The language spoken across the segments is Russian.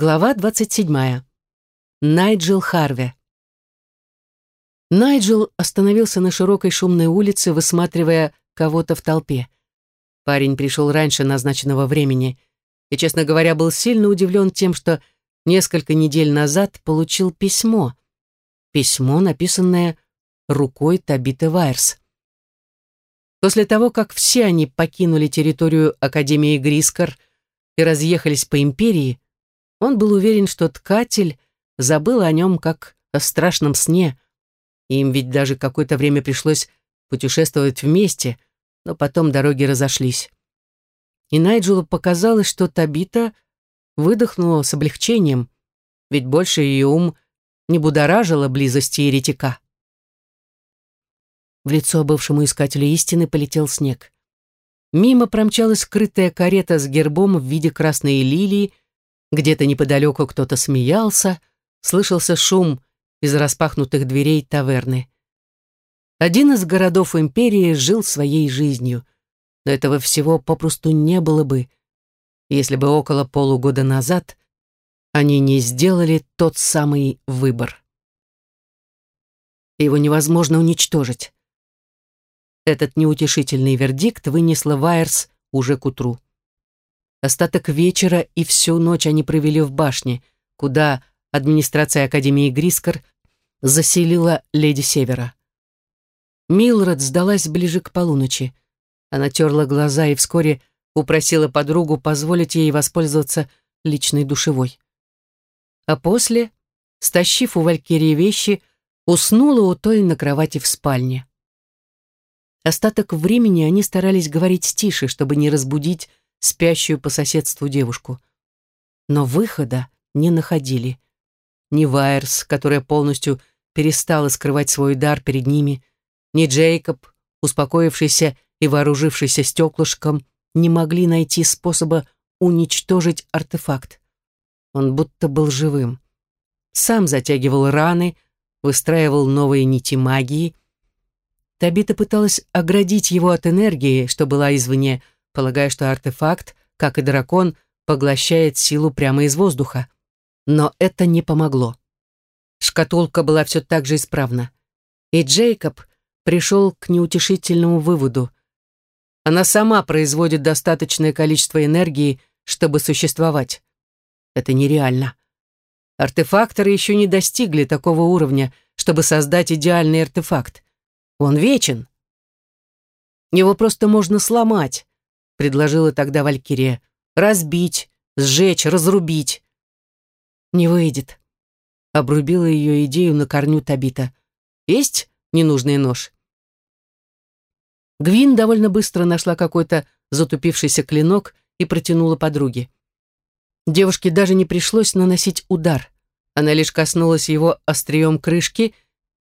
Глава 27. Найджел Харви. Найджел остановился на широкой шумной улице, высматривая кого-то в толпе. Парень пришел раньше назначенного времени и, честно говоря, был сильно удивлен тем, что несколько недель назад получил письмо. Письмо, написанное рукой Табиты Вайерс. После того, как все они покинули территорию Академии Грискор и разъехались по империи, он был уверен, что ткатель забыл о нем как о страшном сне. Им ведь даже какое-то время пришлось путешествовать вместе, но потом дороги разошлись. И Найджелу показалось, что Табита выдохнула с облегчением, ведь больше ее ум не будоражила близости еретика. В лицо бывшему искателю истины полетел снег. Мимо промчалась скрытая карета с гербом в виде красной лилии, где-то неподалеку кто-то смеялся, слышался шум из распахнутых дверей таверны. Один из городов империи жил своей жизнью, но этого всего попросту не было бы, если бы около полугода назад они не сделали тот самый выбор. Его невозможно уничтожить. Этот неутешительный вердикт вынесла Вайерс уже к утру. Остаток вечера и всю ночь они провели в башне, куда администрация Академии Грискор заселила леди Севера. Милред сдалась ближе к полуночи. Она терла глаза и вскоре упросила подругу позволить ей воспользоваться личной душевой. А после, стащив у Валькирии вещи, уснула у той на кровати в спальне. Остаток времени они старались говорить тише, чтобы не разбудить спящую по соседству девушку. Но выхода не находили. Ни Вайерс, которая полностью перестала скрывать свой дар перед ними, ни Джейкоб, успокоившийся и вооружившийся стеклышком, не могли найти способа уничтожить артефакт. Он будто был живым. Сам затягивал раны, выстраивал новые нити магии. Табита пыталась оградить его от энергии, что была извне, полагая, что артефакт, как и дракон, поглощает силу прямо из воздуха. Но это не помогло. Шкатулка была все так же исправна. И Джейкоб пришел к неутешительному выводу. Она сама производит достаточное количество энергии, чтобы существовать. Это нереально. Артефакторы еще не достигли такого уровня, чтобы создать идеальный артефакт. Он вечен. Его просто можно сломать, предложила тогда Валькирия. «Разбить, сжечь, разрубить». «Не выйдет», — обрубила ее идею на корню Табита. «Есть ненужный нож?» Гвин довольно быстро нашла какой-то затупившийся клинок и протянула подруге. Девушке даже не пришлось наносить удар. Она лишь коснулась его острием крышки,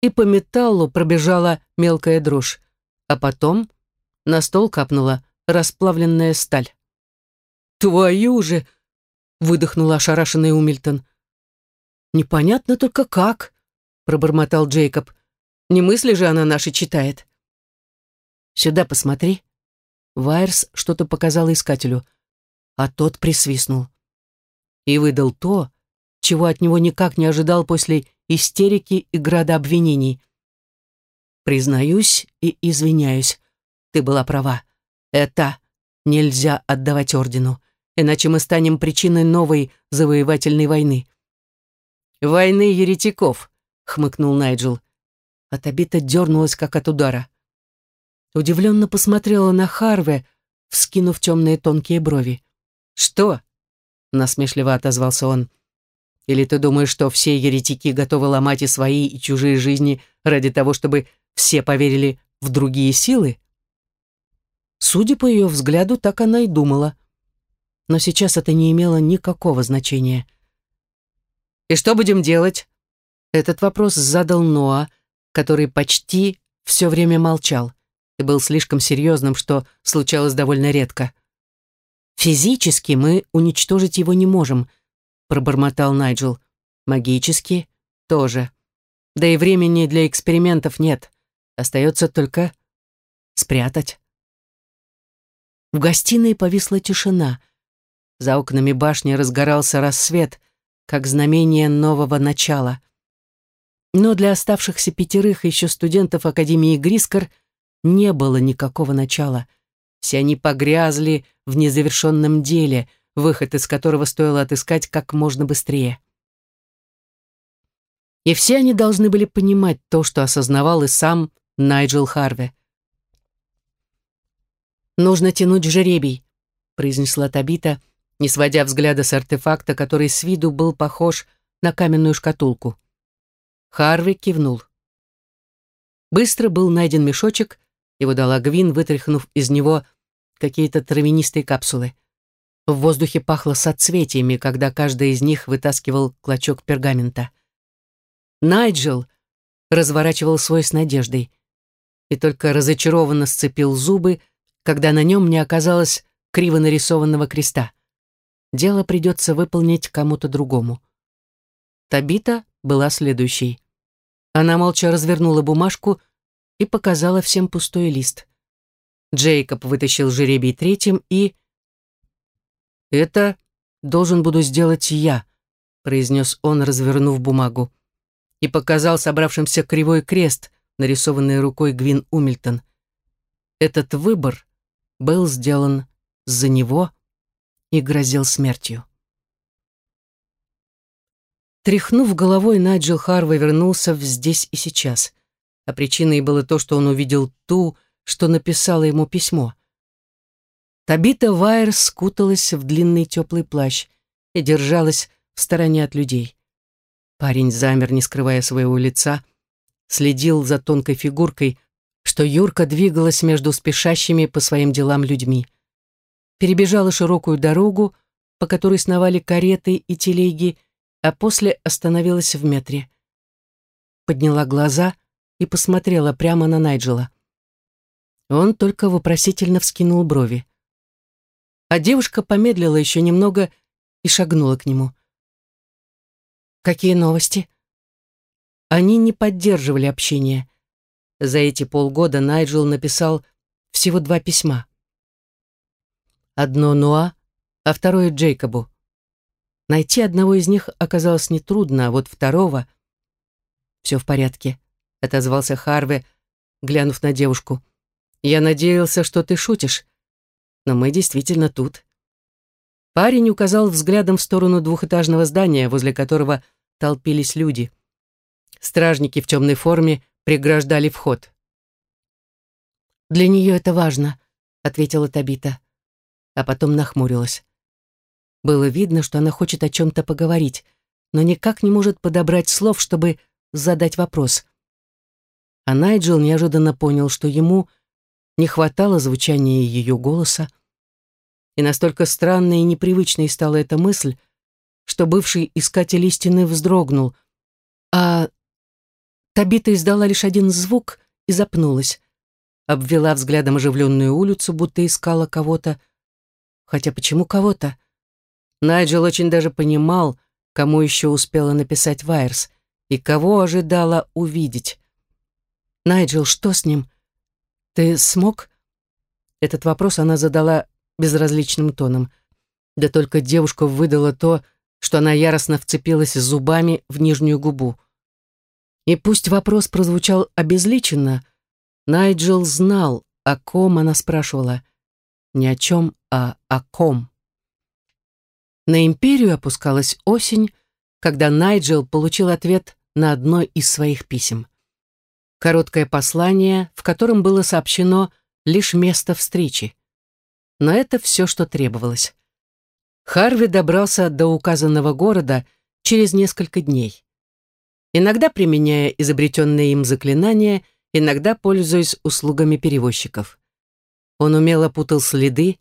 и по металлу пробежала мелкая дрожь. А потом на стол капнула расплавленная сталь. «Твою же!» — выдохнул ошарашенный Умильтон. «Непонятно только как», — пробормотал Джейкоб. «Не мысли же она наши читает». «Сюда посмотри». Вайерс что-то показал искателю, а тот присвистнул. И выдал то, чего от него никак не ожидал после истерики и града обвинений. «Признаюсь и извиняюсь, ты была права. Это нельзя отдавать ордену, иначе мы станем причиной новой завоевательной войны. «Войны еретиков», — хмыкнул Найджел. А Табита дернулась, как от удара. Удивленно посмотрела на Харве, вскинув темные тонкие брови. «Что?» — насмешливо отозвался он. «Или ты думаешь, что все еретики готовы ломать и свои, и чужие жизни ради того, чтобы все поверили в другие силы?» Судя по ее взгляду, так она и думала. Но сейчас это не имело никакого значения. «И что будем делать?» Этот вопрос задал Ноа, который почти все время молчал и был слишком серьезным, что случалось довольно редко. «Физически мы уничтожить его не можем», — пробормотал Найджел. «Магически тоже. Да и времени для экспериментов нет. Остается только спрятать». В гостиной повисла тишина. За окнами башни разгорался рассвет, как знамение нового начала. Но для оставшихся пятерых еще студентов Академии Грискор не было никакого начала. Все они погрязли в незавершенном деле, выход из которого стоило отыскать как можно быстрее. И все они должны были понимать то, что осознавал и сам Найджел Харве. «Нужно тянуть жеребий», — произнесла Табита, не сводя взгляда с артефакта, который с виду был похож на каменную шкатулку. Харви кивнул. Быстро был найден мешочек, его дала Гвин, вытряхнув из него какие-то травянистые капсулы. В воздухе пахло соцветиями, когда каждый из них вытаскивал клочок пергамента. Найджел разворачивал свой с надеждой и только разочарованно сцепил зубы, когда на нем не оказалось криво нарисованного креста. Дело придется выполнить кому-то другому. Табита была следующей. Она молча развернула бумажку и показала всем пустой лист. Джейкоб вытащил жеребий третьим и... «Это должен буду сделать я», — произнес он, развернув бумагу, и показал собравшимся кривой крест, нарисованный рукой Гвин Умильтон. Этот выбор был сделан за него и грозил смертью. Тряхнув головой, Найджел Харвей вернулся в «здесь и сейчас», а причиной было то, что он увидел ту, что написала ему письмо. Табита Вайер скуталась в длинный теплый плащ и держалась в стороне от людей. Парень замер, не скрывая своего лица, следил за тонкой фигуркой, что Юрка двигалась между спешащими по своим делам людьми. Перебежала широкую дорогу, по которой сновали кареты и телеги, а после остановилась в метре. Подняла глаза и посмотрела прямо на Найджела. Он только вопросительно вскинул брови. А девушка помедлила еще немного и шагнула к нему. «Какие новости?» Они не поддерживали общение. За эти полгода Найджел написал всего два письма. Одно Нуа, а второе Джейкобу. Найти одного из них оказалось нетрудно, а вот второго... «Все в порядке», — отозвался Харве, глянув на девушку. Я надеялся, что ты шутишь, но мы действительно тут. Парень указал взглядом в сторону двухэтажного здания, возле которого толпились люди. Стражники в темной форме преграждали вход. «Для нее это важно», — ответила Табита, а потом нахмурилась. Было видно, что она хочет о чем-то поговорить, но никак не может подобрать слов, чтобы задать вопрос. А Найджел неожиданно понял, что ему не хватало звучания ее голоса. И настолько странной и непривычной стала эта мысль, что бывший искатель истины вздрогнул, а Табита издала лишь один звук и запнулась, обвела взглядом оживленную улицу, будто искала кого-то. Хотя почему кого-то? Найджел очень даже понимал, кому еще успела написать Вайерс и кого ожидала увидеть. «Найджел, что с ним?» «Ты смог?» Этот вопрос она задала безразличным тоном. Да только девушка выдала то, что она яростно вцепилась зубами в нижнюю губу. И пусть вопрос прозвучал обезличенно, Найджел знал, о ком она спрашивала. Не о чем, а о ком. На империю опускалась осень, когда Найджел получил ответ на одно из своих писем короткое послание, в котором было сообщено лишь место встречи. Но это все, что требовалось. Харви добрался до указанного города через несколько дней. Иногда применяя изобретенные им заклинания, иногда пользуясь услугами перевозчиков. Он умело путал следы.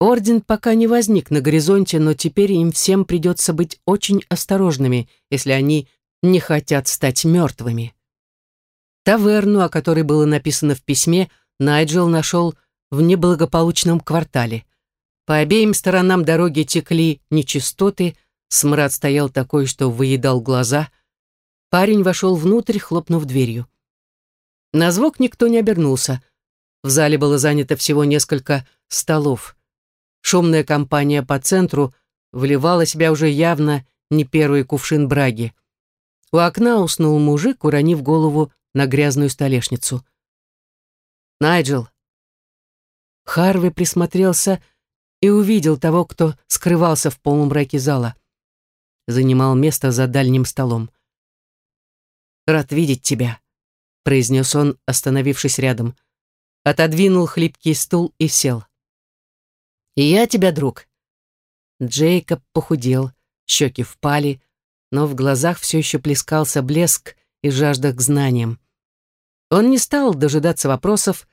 Орден пока не возник на горизонте, но теперь им всем придется быть очень осторожными, если они не хотят стать мертвыми. Таверну, о которой было написано в письме, Найджел нашел в неблагополучном квартале. По обеим сторонам дороги текли нечистоты, смрад стоял такой, что выедал глаза. Парень вошел внутрь, хлопнув дверью. На звук никто не обернулся. В зале было занято всего несколько столов. Шумная компания по центру вливала себя уже явно не первый кувшин браги. У окна уснул мужик, уронив голову на грязную столешницу. «Найджел!» Харви присмотрелся и увидел того, кто скрывался в полумраке зала. Занимал место за дальним столом. «Рад видеть тебя», — произнес он, остановившись рядом. Отодвинул хлипкий стул и сел. «И я тебя, друг». Джейкоб похудел, щеки впали, но в глазах все еще плескался блеск и жажда к знаниям. Он не стал дожидаться вопросов,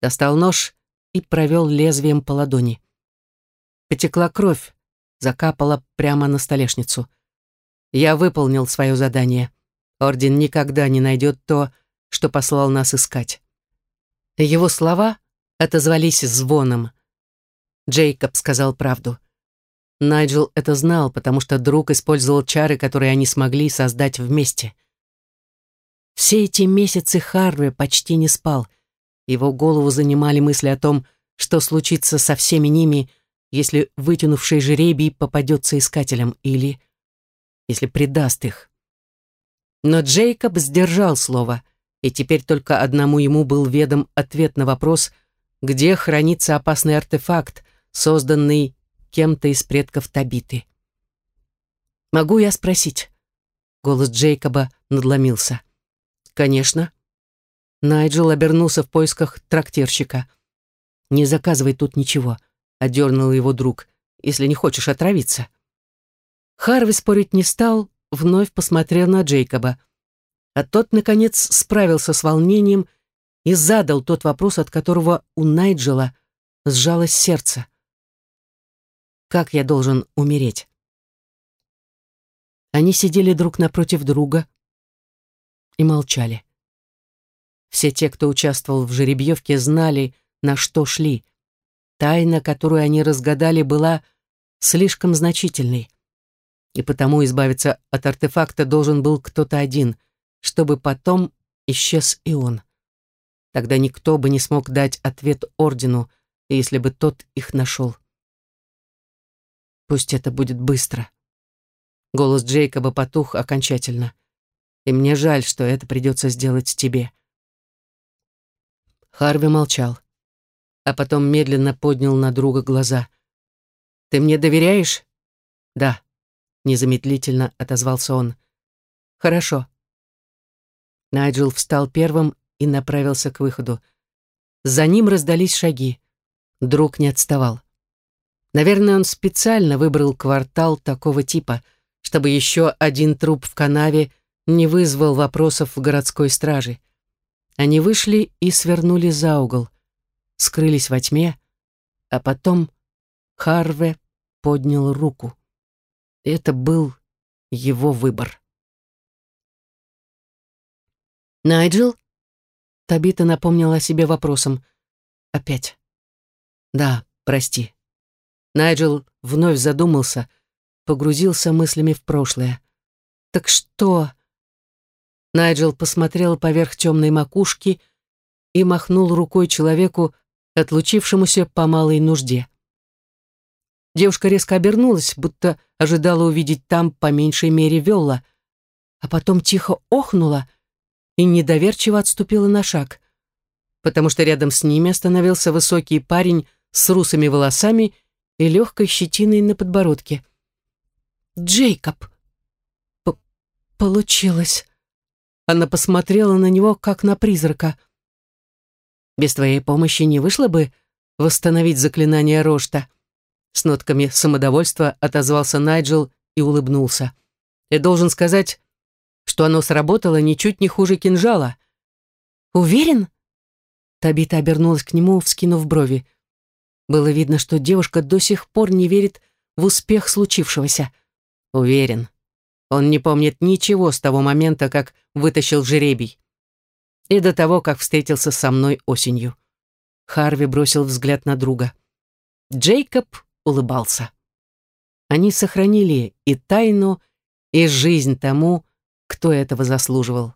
достал нож и провел лезвием по ладони. Потекла кровь, закапала прямо на столешницу. Я выполнил свое задание. Орден никогда не найдет то, что послал нас искать. Его слова отозвались звоном. Джейкоб сказал правду. Найджел это знал, потому что друг использовал чары, которые они смогли создать вместе. Все эти месяцы Харви почти не спал. Его голову занимали мысли о том, что случится со всеми ними, если вытянувший жеребий попадется искателям или если предаст их. Но Джейкоб сдержал слово, и теперь только одному ему был ведом ответ на вопрос, где хранится опасный артефакт, созданный кем-то из предков Табиты. «Могу я спросить?» Голос Джейкоба надломился. «Конечно». Найджел обернулся в поисках трактирщика. «Не заказывай тут ничего», — одернул его друг, «если не хочешь отравиться». Харви спорить не стал, вновь посмотрел на Джейкоба. А тот, наконец, справился с волнением и задал тот вопрос, от которого у Найджела сжалось сердце. «Как я должен умереть?» Они сидели друг напротив друга и молчали. Все те, кто участвовал в жеребьевке, знали, на что шли. Тайна, которую они разгадали, была слишком значительной и потому избавиться от артефакта должен был кто-то один, чтобы потом исчез и он. Тогда никто бы не смог дать ответ Ордену, если бы тот их нашел. Пусть это будет быстро. Голос Джейкоба потух окончательно. И мне жаль, что это придется сделать тебе. Харви молчал, а потом медленно поднял на друга глаза. «Ты мне доверяешь?» «Да», незамедлительно отозвался он. Хорошо. Найджел встал первым и направился к выходу. За ним раздались шаги. Друг не отставал. Наверное, он специально выбрал квартал такого типа, чтобы еще один труп в канаве не вызвал вопросов в городской страже. Они вышли и свернули за угол, скрылись во тьме, а потом Харве поднял руку. Это был его выбор. «Найджел?» Табита напомнила о себе вопросом. «Опять?» «Да, прости». Найджел вновь задумался, погрузился мыслями в прошлое. «Так что?» Найджел посмотрел поверх темной макушки и махнул рукой человеку, отлучившемуся по малой нужде. Девушка резко обернулась, будто ожидала увидеть там по меньшей мере Велла, а потом тихо охнула и недоверчиво отступила на шаг, потому что рядом с ними остановился высокий парень с русыми волосами и легкой щетиной на подбородке. «Джейкоб!» П «Получилось!» Она посмотрела на него, как на призрака. «Без твоей помощи не вышло бы восстановить заклинание Рошта?» С нотками самодовольства отозвался Найджел и улыбнулся. «Я должен сказать, что оно сработало ничуть не хуже кинжала». «Уверен?» Табита обернулась к нему, вскинув брови. Было видно, что девушка до сих пор не верит в успех случившегося. «Уверен. Он не помнит ничего с того момента, как вытащил жеребий. И до того, как встретился со мной осенью». Харви бросил взгляд на друга. Джейкоб улыбался. Они сохранили и тайну, и жизнь тому, кто этого заслуживал.